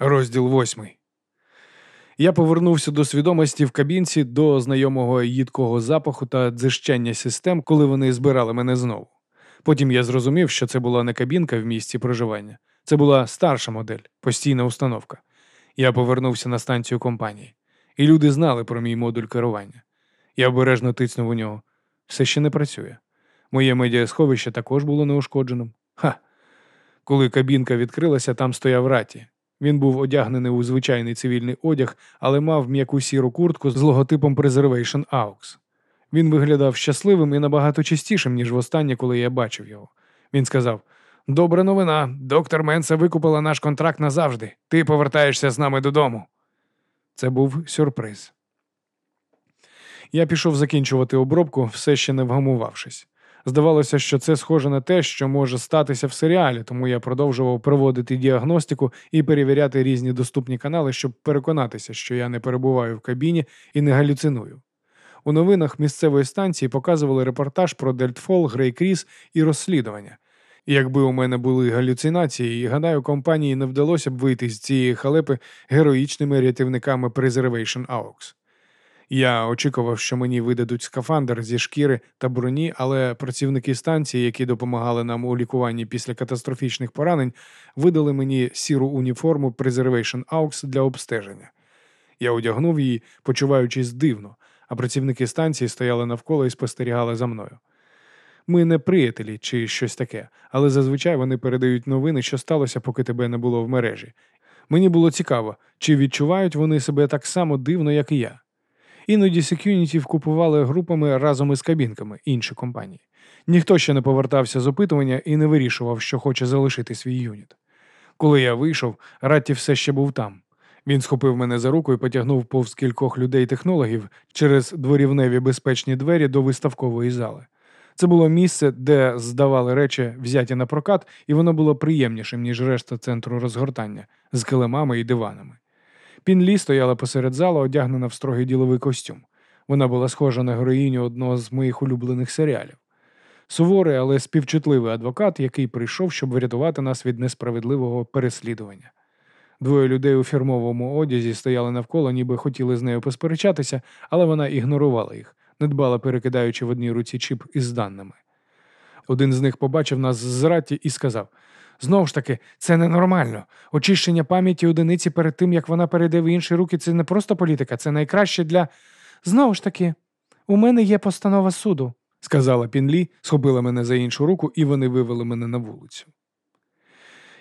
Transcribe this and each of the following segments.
Розділ восьмий. Я повернувся до свідомості в кабінці до знайомого їдкого запаху та дзижчання систем, коли вони збирали мене знову. Потім я зрозумів, що це була не кабінка в місці проживання, це була старша модель, постійна установка. Я повернувся на станцію компанії, і люди знали про мій модуль керування. Я обережно тицнув у нього. Все ще не працює. Моє медіасховище також було неушкодженим. Ха! Коли кабінка відкрилася, там стояв раті. Він був одягнений у звичайний цивільний одяг, але мав м'яку сіру куртку з логотипом Preservation AUX. Він виглядав щасливим і набагато чистішим, ніж востаннє, коли я бачив його. Він сказав: Добра новина, доктор Менса викупила наш контракт назавжди. Ти повертаєшся з нами додому. Це був сюрприз. Я пішов закінчувати обробку, все ще не вгамувавшись. Здавалося, що це схоже на те, що може статися в серіалі, тому я продовжував проводити діагностику і перевіряти різні доступні канали, щоб переконатися, що я не перебуваю в кабіні і не галюциную. У новинах місцевої станції показували репортаж про Дельтфол, Грей Кріс і розслідування. Якби у мене були галюцинації, і гадаю, компанії не вдалося б вийти з цієї халепи героїчними рятівниками Preservation AUX. Я очікував, що мені видадуть скафандр зі шкіри та броні, але працівники станції, які допомагали нам у лікуванні після катастрофічних поранень, видали мені сіру уніформу Preservation AUX для обстеження. Я одягнув її, почуваючись дивно, а працівники станції стояли навколо і спостерігали за мною. Ми не приятелі чи щось таке, але зазвичай вони передають новини, що сталося, поки тебе не було в мережі. Мені було цікаво, чи відчувають вони себе так само дивно, як і я. Іноді секюнітів купували групами разом із кабінками інші компанії. Ніхто ще не повертався з опитування і не вирішував, що хоче залишити свій юніт. Коли я вийшов, Ратті все ще був там. Він схопив мене за руку і потягнув повз кількох людей-технологів через дворівневі безпечні двері до виставкової зали. Це було місце, де здавали речі, взяті на прокат, і воно було приємнішим, ніж решта центру розгортання з килимами і диванами. Пінлі стояла посеред залу, одягнена в строгий діловий костюм. Вона була схожа на героїню одного з моїх улюблених серіалів. Суворий, але співчутливий адвокат, який прийшов, щоб врятувати нас від несправедливого переслідування. Двоє людей у фірмовому одязі стояли навколо, ніби хотіли з нею посперечатися, але вона ігнорувала їх, недбало перекидаючи в одній руці чіп із даними. Один з них побачив нас з раті і сказав: Знову ж таки, це ненормально. Очищення пам'яті одиниці перед тим, як вона перейде в інші руки, це не просто політика, це найкраще для. Знову ж таки, у мене є постанова суду, сказала Пінлі, схопила мене за іншу руку, і вони вивели мене на вулицю.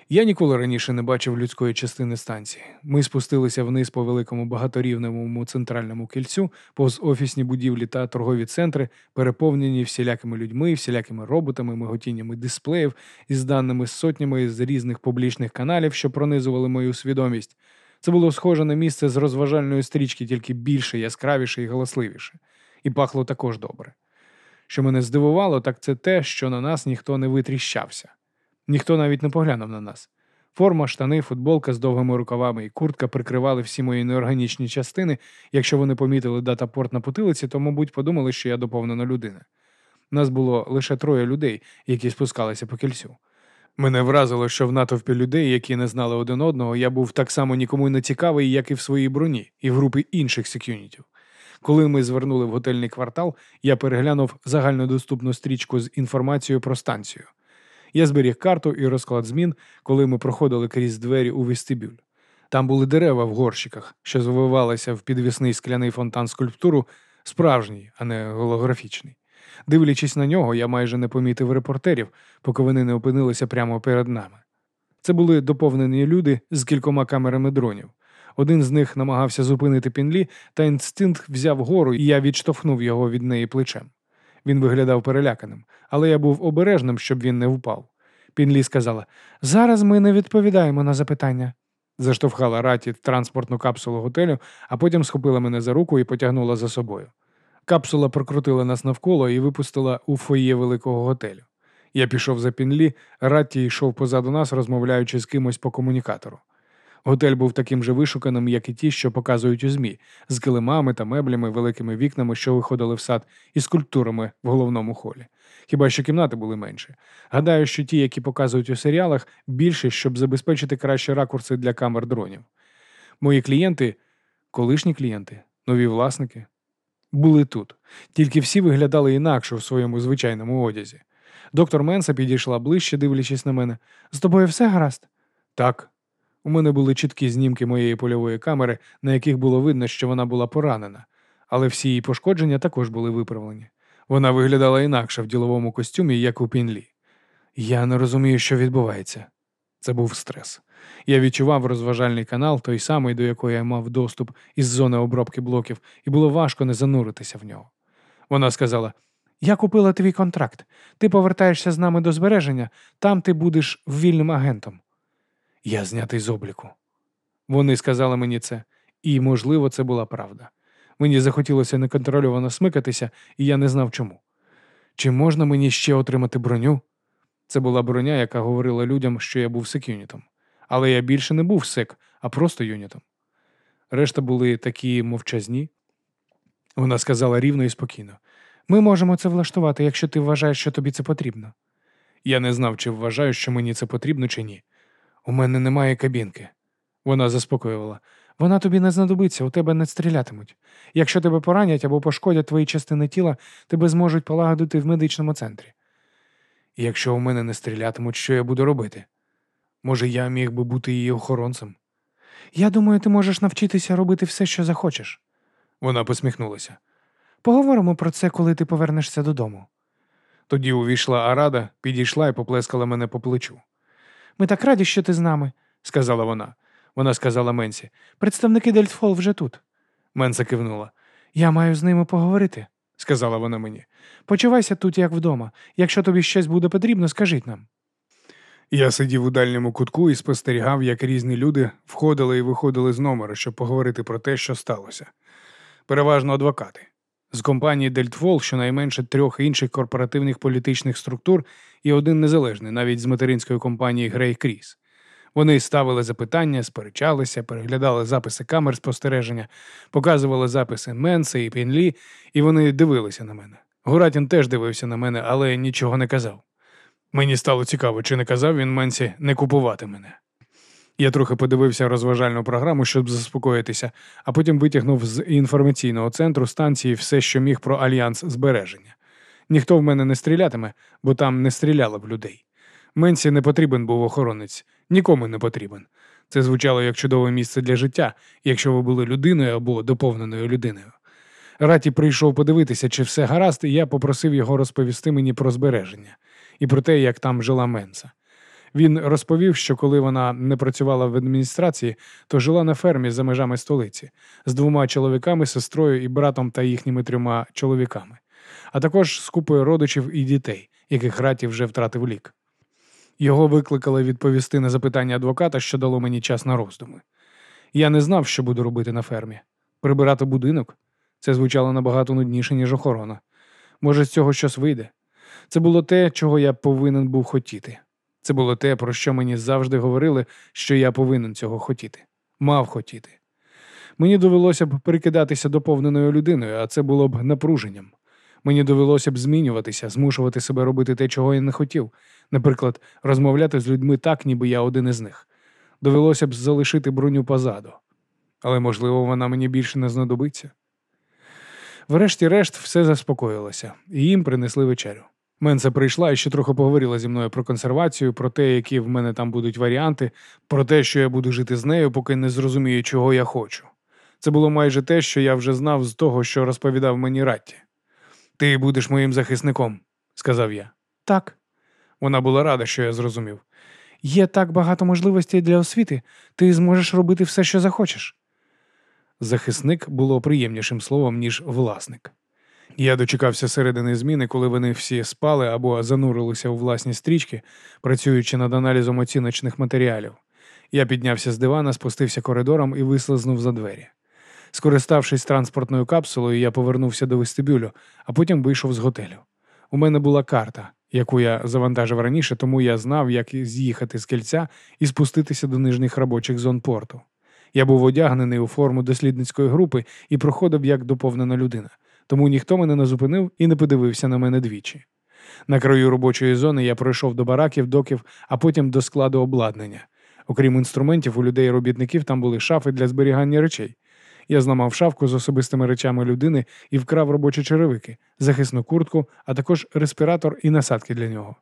Я ніколи раніше не бачив людської частини станції. Ми спустилися вниз по великому багаторівневому центральному кільцю, повз офісні будівлі та торгові центри, переповнені всілякими людьми, всілякими роботами, миготіннями дисплеїв із даними сотнями з різних публічних каналів, що пронизували мою свідомість. Це було схоже на місце з розважальної стрічки, тільки більше, яскравіше і галасливіше, і пахло також добре. Що мене здивувало, так це те, що на нас ніхто не витріщався. Ніхто навіть не поглянув на нас. Форма, штани, футболка з довгими рукавами і куртка прикривали всі мої неорганічні частини. Якщо вони помітили датапорт на потилиці, то, мабуть, подумали, що я доповнена людина. Нас було лише троє людей, які спускалися по кільцю. Мене вразило, що в натовпі людей, які не знали один одного, я був так само нікому не цікавий, як і в своїй броні, і в групі інших секюнітів. Коли ми звернули в готельний квартал, я переглянув загальнодоступну стрічку з інформацією про станцію. Я зберіг карту і розклад змін, коли ми проходили крізь двері у вестибюль. Там були дерева в горщиках, що звивалися в підвісний скляний фонтан скульптуру, справжній, а не голографічний. Дивлячись на нього, я майже не помітив репортерів, поки вони не опинилися прямо перед нами. Це були доповнені люди з кількома камерами дронів. Один з них намагався зупинити пінлі, та інстинкт взяв гору, і я відштовхнув його від неї плечем. Він виглядав переляканим, але я був обережним, щоб він не впав. Пінлі сказала: Зараз ми не відповідаємо на запитання. Заштовхала раті транспортну капсулу готелю, а потім схопила мене за руку і потягнула за собою. Капсула прокрутила нас навколо і випустила у фоє великого готелю. Я пішов за пінлі, Ратті йшов позаду нас, розмовляючи з кимось по комунікатору. Готель був таким же вишуканим, як і ті, що показують у ЗМІ, з килимами та меблями, великими вікнами, що виходили в сад, і скульптурами в головному холі. Хіба що кімнати були менші. Гадаю, що ті, які показують у серіалах, більше, щоб забезпечити кращі ракурси для камер дронів. Мої клієнти, колишні клієнти, нові власники, були тут, тільки всі виглядали інакше в своєму звичайному одязі. Доктор Менса підійшла ближче, дивлячись на мене. З тобою все гаразд? Так. У мене були чіткі знімки моєї польової камери, на яких було видно, що вона була поранена, але всі її пошкодження також були виправлені. Вона виглядала інакше в діловому костюмі, як у Пінлі. Я не розумію, що відбувається. Це був стрес. Я відчував розважальний канал, той самий, до якого я мав доступ із зони обробки блоків, і було важко не зануритися в нього. Вона сказала: Я купила твій контракт. Ти повертаєшся з нами до збереження, там ти будеш вільним агентом. Я знятий з обліку. Вони сказали мені це, і, можливо, це була правда. Мені захотілося неконтрольовано смикатися, і я не знав чому. Чи можна мені ще отримати броню? Це була броня, яка говорила людям, що я був секюнітом. Але я більше не був сек, а просто юнітом. Решта були такі мовчазні. Вона сказала рівно і спокійно: ми можемо це влаштувати, якщо ти вважаєш, що тобі це потрібно. Я не знав, чи вважаю, що мені це потрібно, чи ні. У мене немає кабінки. Вона заспокоювала. Вона тобі не знадобиться, у тебе не стрілятимуть. Якщо тебе поранять або пошкодять твої частини тіла, тебе зможуть полагодити в медичному центрі. Якщо у мене не стрілятимуть, що я буду робити? Може, я міг би бути її охоронцем? Я думаю, ти можеш навчитися робити все, що захочеш. Вона посміхнулася. Поговоримо про це, коли ти повернешся додому. Тоді увійшла Арада, підійшла і поплескала мене по плечу. Ми так раді, що ти з нами, сказала вона. Вона сказала Менсі. Представники Дельтфол вже тут. Менса кивнула. Я маю з ними поговорити, сказала вона мені. Почувайся тут, як вдома. Якщо тобі щось буде потрібно, скажіть нам. Я сидів у дальньому кутку і спостерігав, як різні люди входили і виходили з номера, щоб поговорити про те, що сталося. Переважно адвокати. З компанії Дельтфол щонайменше трьох інших корпоративних політичних структур і один незалежний, навіть з материнської компанії Грей Кріс. Вони ставили запитання, сперечалися, переглядали записи камер спостереження, показували записи Менса і Пінлі, і вони дивилися на мене. Гуратін теж дивився на мене, але нічого не казав. Мені стало цікаво, чи не казав він Менсі не купувати мене. Я трохи подивився розважальну програму, щоб заспокоїтися, а потім витягнув з інформаційного центру станції все, що міг про альянс збереження. Ніхто в мене не стрілятиме, бо там не стріляли в людей. Менсі не потрібен був охоронець, нікому не потрібен. Це звучало як чудове місце для життя, якщо ви були людиною або доповненою людиною. Раті прийшов подивитися, чи все гаразд, і я попросив його розповісти мені про збереження і про те, як там жила Менса. Він розповів, що коли вона не працювала в адміністрації, то жила на фермі за межами столиці з двома чоловіками, сестрою і братом та їхніми трьома чоловіками, а також з купою родичів і дітей, яких раті вже втратив лік. Його викликали відповісти на запитання адвоката, що дало мені час на роздуми. Я не знав, що буду робити на фермі. Прибирати будинок це звучало набагато нудніше, ніж охорона. Може, з цього щось вийде. Це було те, чого я повинен був хотіти. Це було те, про що мені завжди говорили, що я повинен цього хотіти, мав хотіти. Мені довелося б прикидатися доповненою людиною, а це було б напруженням. Мені довелося б змінюватися, змушувати себе робити те, чого я не хотів, наприклад, розмовляти з людьми так, ніби я один із них. Довелося б залишити броню позаду. Але, можливо, вона мені більше не знадобиться. Врешті-решт, все заспокоїлося, і їм принесли вечерю. Менса прийшла і ще трохи поговорила зі мною про консервацію, про те, які в мене там будуть варіанти, про те, що я буду жити з нею, поки не зрозумію, чого я хочу. Це було майже те, що я вже знав з того, що розповідав мені Ратті. Ти будеш моїм захисником, сказав я. Так. Вона була рада, що я зрозумів. Є так багато можливостей для освіти, ти зможеш робити все, що захочеш. Захисник було приємнішим словом, ніж власник. Я дочекався середини зміни, коли вони всі спали або занурилися у власні стрічки, працюючи над аналізом оціночних матеріалів. Я піднявся з дивана, спустився коридором і вислизнув за двері. Скориставшись транспортною капсулою, я повернувся до вестибюлю, а потім вийшов з готелю. У мене була карта, яку я завантажив раніше, тому я знав, як з'їхати з кільця і спуститися до нижніх робочих зон порту. Я був одягнений у форму дослідницької групи і проходив як доповнена людина, тому ніхто мене не зупинив і не подивився на мене двічі. На краю робочої зони я пройшов до бараків, доків, а потім до складу обладнання. Окрім інструментів, у людей робітників там були шафи для зберігання речей. Я зламав шафку з особистими речами людини і вкрав робочі черевики, захисну куртку, а також респіратор і насадки для нього.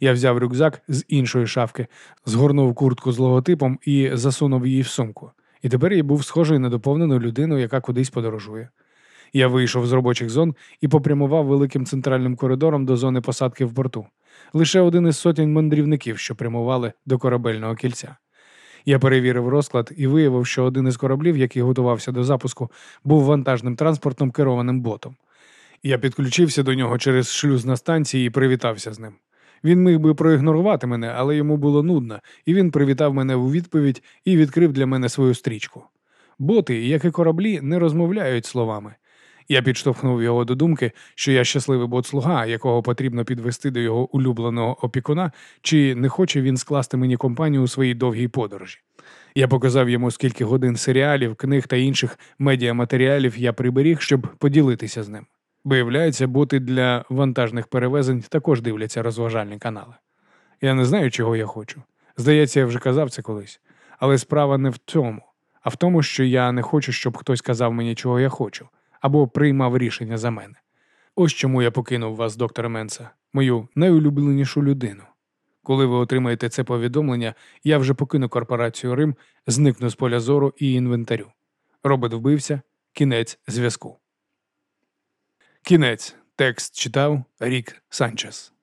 Я взяв рюкзак з іншої шафки, згорнув куртку з логотипом і засунув її в сумку. І тепер я був схожий на доповнену людину, яка кудись подорожує. Я вийшов з робочих зон і попрямував великим центральним коридором до зони посадки в порту. Лише один із сотень мандрівників, що прямували до корабельного кільця. Я перевірив розклад і виявив, що один із кораблів, який готувався до запуску, був вантажним транспортом керованим ботом. Я підключився до нього через шлюз на станції і привітався з ним. Він міг би проігнорувати мене, але йому було нудно, і він привітав мене у відповідь і відкрив для мене свою стрічку. Боти, як і кораблі, не розмовляють словами. Я підштовхнув його до думки, що я щасливий бот-слуга, якого потрібно підвести до його улюбленого опікуна, чи не хоче він скласти мені компанію у своїй довгій подорожі. Я показав йому, скільки годин серіалів, книг та інших медіаматеріалів я приберіг, щоб поділитися з ним. Виявляється, боти для вантажних перевезень також дивляться розважальні канали. Я не знаю, чого я хочу. Здається, я вже казав це колись. Але справа не в цьому, а в тому, що я не хочу, щоб хтось казав мені, чого я хочу або приймав рішення за мене. Ось чому я покинув вас, доктор Менса, мою найулюбленішу людину. Коли ви отримаєте це повідомлення, я вже покину корпорацію Рим, зникну з поля зору і інвентарю. Робот вбився, кінець зв'язку. Кінець. Текст читав Рік Санчес.